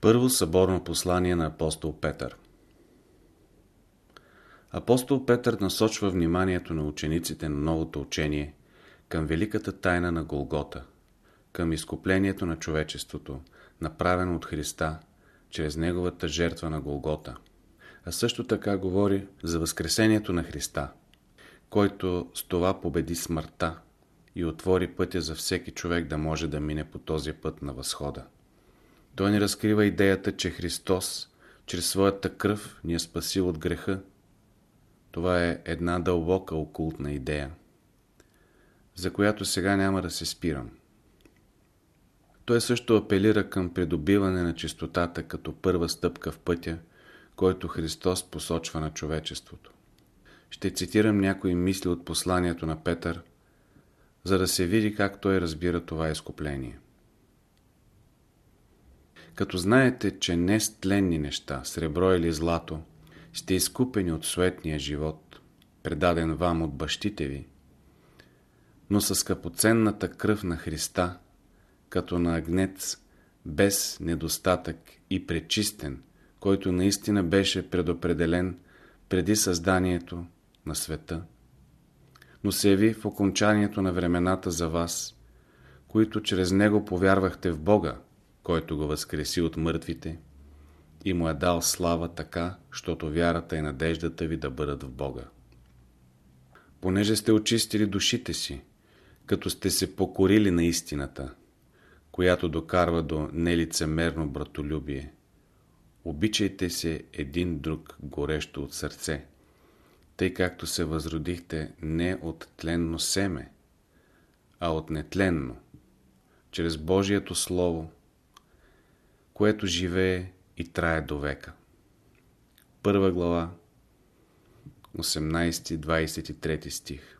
Първо съборно послание на апостол Петър Апостол Петър насочва вниманието на учениците на новото учение към великата тайна на Голгота, към изкуплението на човечеството, направено от Христа, чрез Неговата жертва на Голгота. А също така говори за възкресението на Христа, който с това победи смъртта и отвори пътя за всеки човек да може да мине по този път на възхода. Той ни разкрива идеята, че Христос чрез своята кръв ни е спасил от греха. Това е една дълбока окултна идея, за която сега няма да се спирам. Той също апелира към придобиване на чистотата като първа стъпка в пътя, който Христос посочва на човечеството. Ще цитирам някои мисли от посланието на Петър, за да се види как той разбира това изкупление. Като знаете, че не с тленни неща, сребро или злато, сте изкупени от суетния живот, предаден вам от бащите ви, но с скъпоценната кръв на Христа, като на агнец, без недостатък и пречистен, който наистина беше предопределен преди създанието на света, но се яви в окончанието на времената за вас, които чрез него повярвахте в Бога, който го възкреси от мъртвите и му е дал слава така, щото вярата и надеждата ви да бъдат в Бога. Понеже сте очистили душите си, като сте се покорили на истината, която докарва до нелицемерно братолюбие, обичайте се един друг горещо от сърце, тъй както се възродихте не от тленно семе, а от нетленно, чрез Божието Слово, което живее и трае до века. Първа глава, 18-23 стих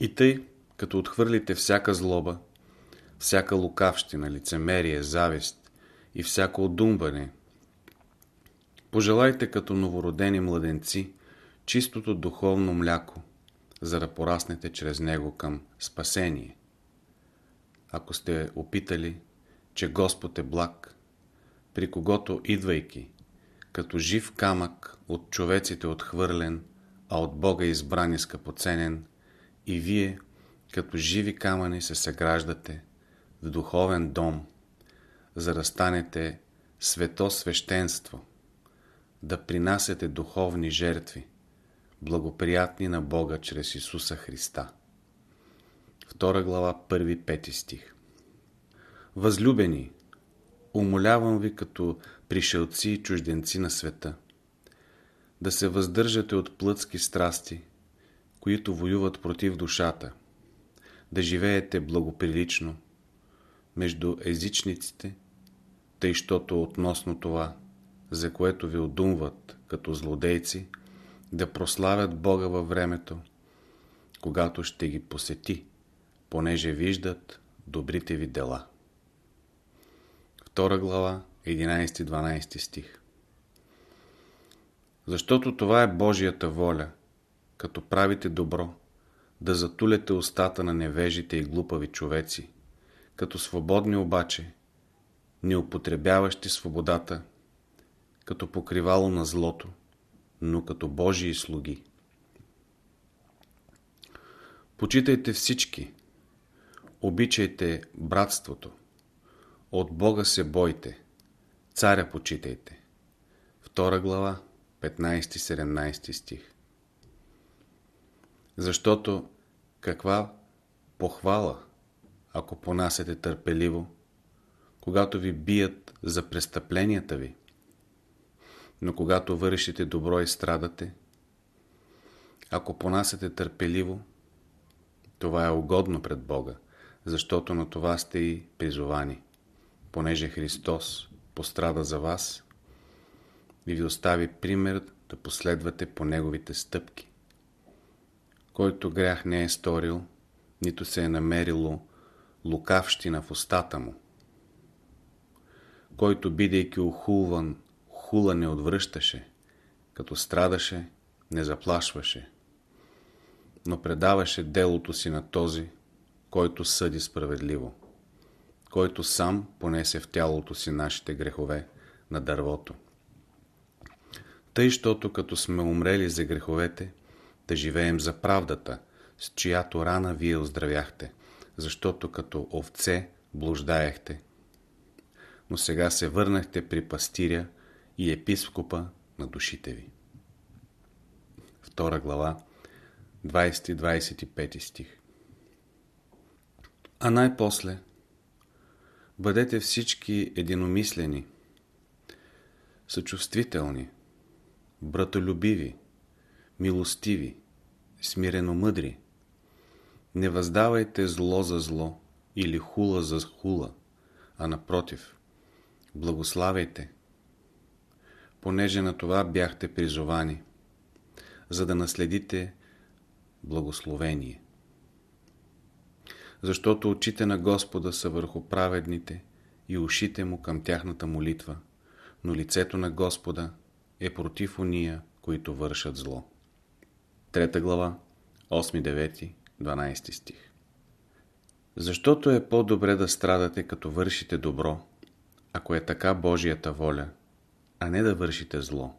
И тъй, като отхвърлите всяка злоба, всяка лукавщина, лицемерие, завист и всяко отдумване, пожелайте като новородени младенци чистото духовно мляко, за да пораснете чрез него към спасение. Ако сте опитали че Господ е благ, при когото идвайки, като жив камък от човеците отхвърлен, а от Бога избран и скъпоценен, и вие, като живи камъни, се съграждате в духовен дом, за да станете свето свещенство, да принасяте духовни жертви, благоприятни на Бога чрез Исуса Христа. Втора глава, първи, пети стих Възлюбени, умолявам ви като пришелци и чужденци на света, да се въздържате от плътски страсти, които воюват против душата, да живеете благоприлично между езичниците, тъй щото относно това, за което ви одумват като злодейци, да прославят Бога във времето, когато ще ги посети, понеже виждат добрите ви дела. 2 глава, 11-12 стих. Защото това е Божията воля, като правите добро, да затуляте устата на невежите и глупави човеци, като свободни обаче, не употребяващи свободата, като покривало на злото, но като Божии слуги. Почитайте всички, обичайте братството, от Бога се бойте, царя почитайте. Втора глава, 15-17 стих. Защото каква похвала, ако понасяте търпеливо, когато ви бият за престъпленията ви, но когато вършите добро и страдате, ако понасяте търпеливо, това е угодно пред Бога, защото на това сте и призовани понеже Христос пострада за вас и ви остави пример да последвате по Неговите стъпки. Който грях не е сторил, нито се е намерило лукавщина в устата му. Който, бидейки охулван, хула не отвръщаше, като страдаше, не заплашваше, но предаваше делото си на този, който съди справедливо който сам понесе в тялото си нашите грехове на дървото. Тъй, щото като сме умрели за греховете, да живеем за правдата, с чиято рана вие оздравяхте, защото като овце блуждаехте. Но сега се върнахте при пастиря и епископа на душите ви. Втора глава, 20-25 стих А най-после, бъдете всички единомислени, съчувствителни, братолюбиви, милостиви, смирено мъдри. Не въздавайте зло за зло или хула за хула, а напротив, благославяйте, понеже на това бяхте призовани, за да наследите благословение. Защото очите на Господа са върху праведните и ушите му към тяхната молитва, но лицето на Господа е против уния, които вършат зло. Трета глава, 8, 9, 12 стих Защото е по-добре да страдате като вършите добро, ако е така Божията воля, а не да вършите зло.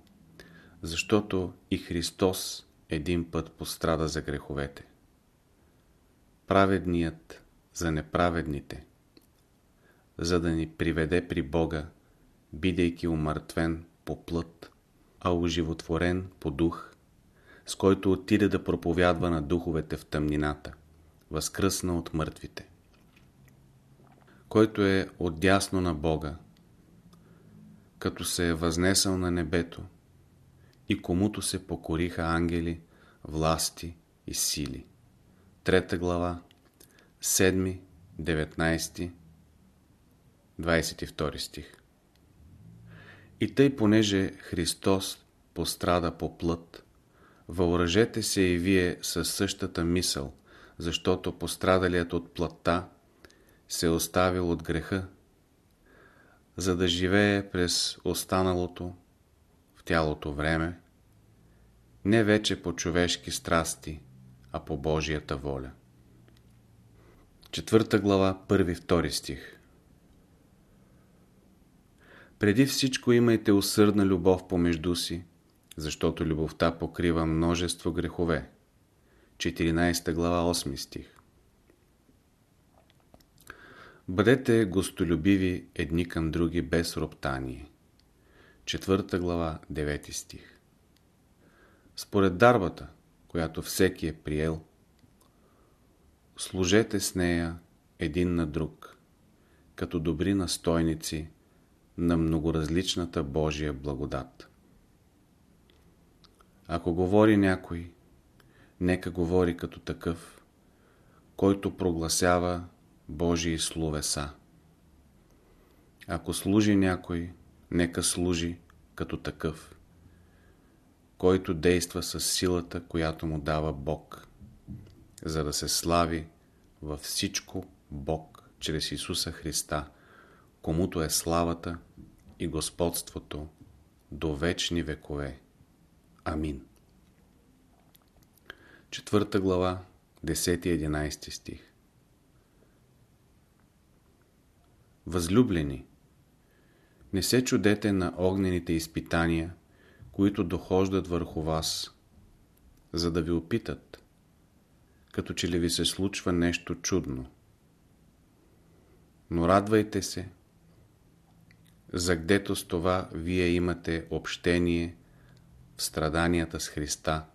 Защото и Христос един път пострада за греховете. Праведният за неправедните, за да ни приведе при Бога, бидейки умъртвен по плът, а оживотворен по дух, с който отиде да проповядва на духовете в тъмнината, възкръсна от мъртвите. Който е отдясно на Бога, като се е възнесъл на небето, и комуто се покориха ангели, власти и сили. Трета глава, 7, 19, 22 стих. И тъй, понеже Христос пострада по плът, въоръжете се и вие със същата мисъл, защото пострадалият от плътта се е оставил от греха, за да живее през останалото в тялото време, не вече по човешки страсти, а по Божията воля. Четвърта глава, първи-втори стих преди всичко имайте усърдна любов помежду си, защото любовта покрива множество грехове. 14 глава 8 стих Бъдете гостолюбиви едни към други без роптание. 4 глава 9 стих Според дарбата, която всеки е приел, служете с нея един на друг, като добри настойници на многоразличната Божия благодат. Ако говори някой, нека говори като такъв, който прогласява Божии словеса. Ако служи някой, нека служи като такъв, който действа с силата, която му дава Бог, за да се слави във всичко Бог чрез Исуса Христа – комуто е славата и господството до вечни векове. Амин. Четвърта глава, 10-11 стих Възлюблени, не се чудете на огнените изпитания, които дохождат върху вас, за да ви опитат, като че ли ви се случва нещо чудно. Но радвайте се, загдето с това вие имате общение в страданията с Христа,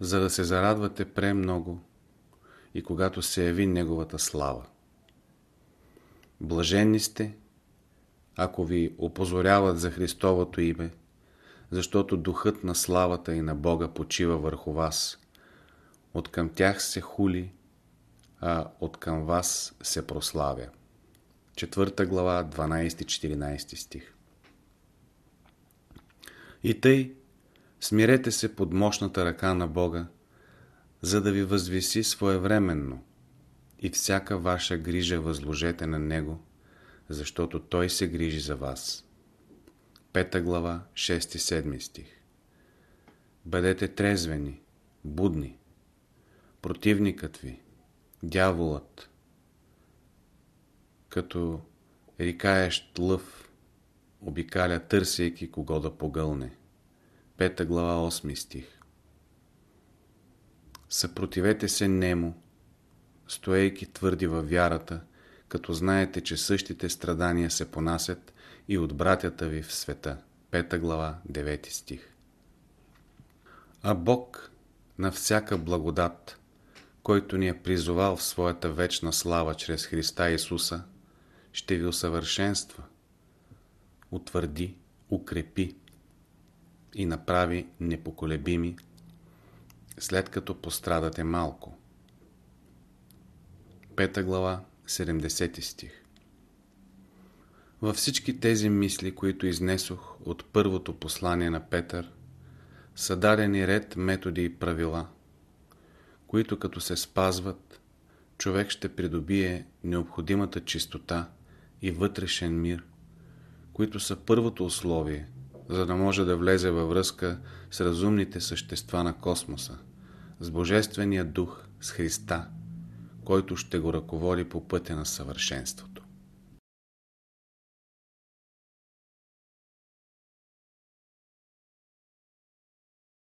за да се зарадвате премного и когато се яви Неговата слава. Блаженни сте, ако ви опозоряват за Христовото име, защото духът на славата и на Бога почива върху вас. От към тях се хули, а от към вас се прославя. 4 глава, 12-14 стих. И тъй, смирете се под мощната ръка на Бога, за да ви възвиси своевременно и всяка ваша грижа възложете на Него, защото Той се грижи за вас. 5 глава, 6-7 стих. Бъдете трезвени, будни. Противникът ви, дяволът, като рикаещ лъв обикаля, търсейки кого да погълне. Пета глава, 8 стих. Съпротивете се нему, стоейки твърди във вярата, като знаете, че същите страдания се понасят и от братята ви в света. Пета глава, 9 стих. А Бог на всяка благодат, който ни е призовал в своята вечна слава чрез Христа Исуса, ще ви усъвършенства, утвърди, укрепи и направи непоколебими, след като пострадате малко. Пета глава, 70 стих. Във всички тези мисли, които изнесох от първото послание на Петър, са дадени ред методи и правила, които като се спазват, човек ще придобие необходимата чистота и вътрешен мир, които са първото условие, за да може да влезе във връзка с разумните същества на космоса, с Божествения дух, с Христа, който ще го ръководи по пътя на съвършенството.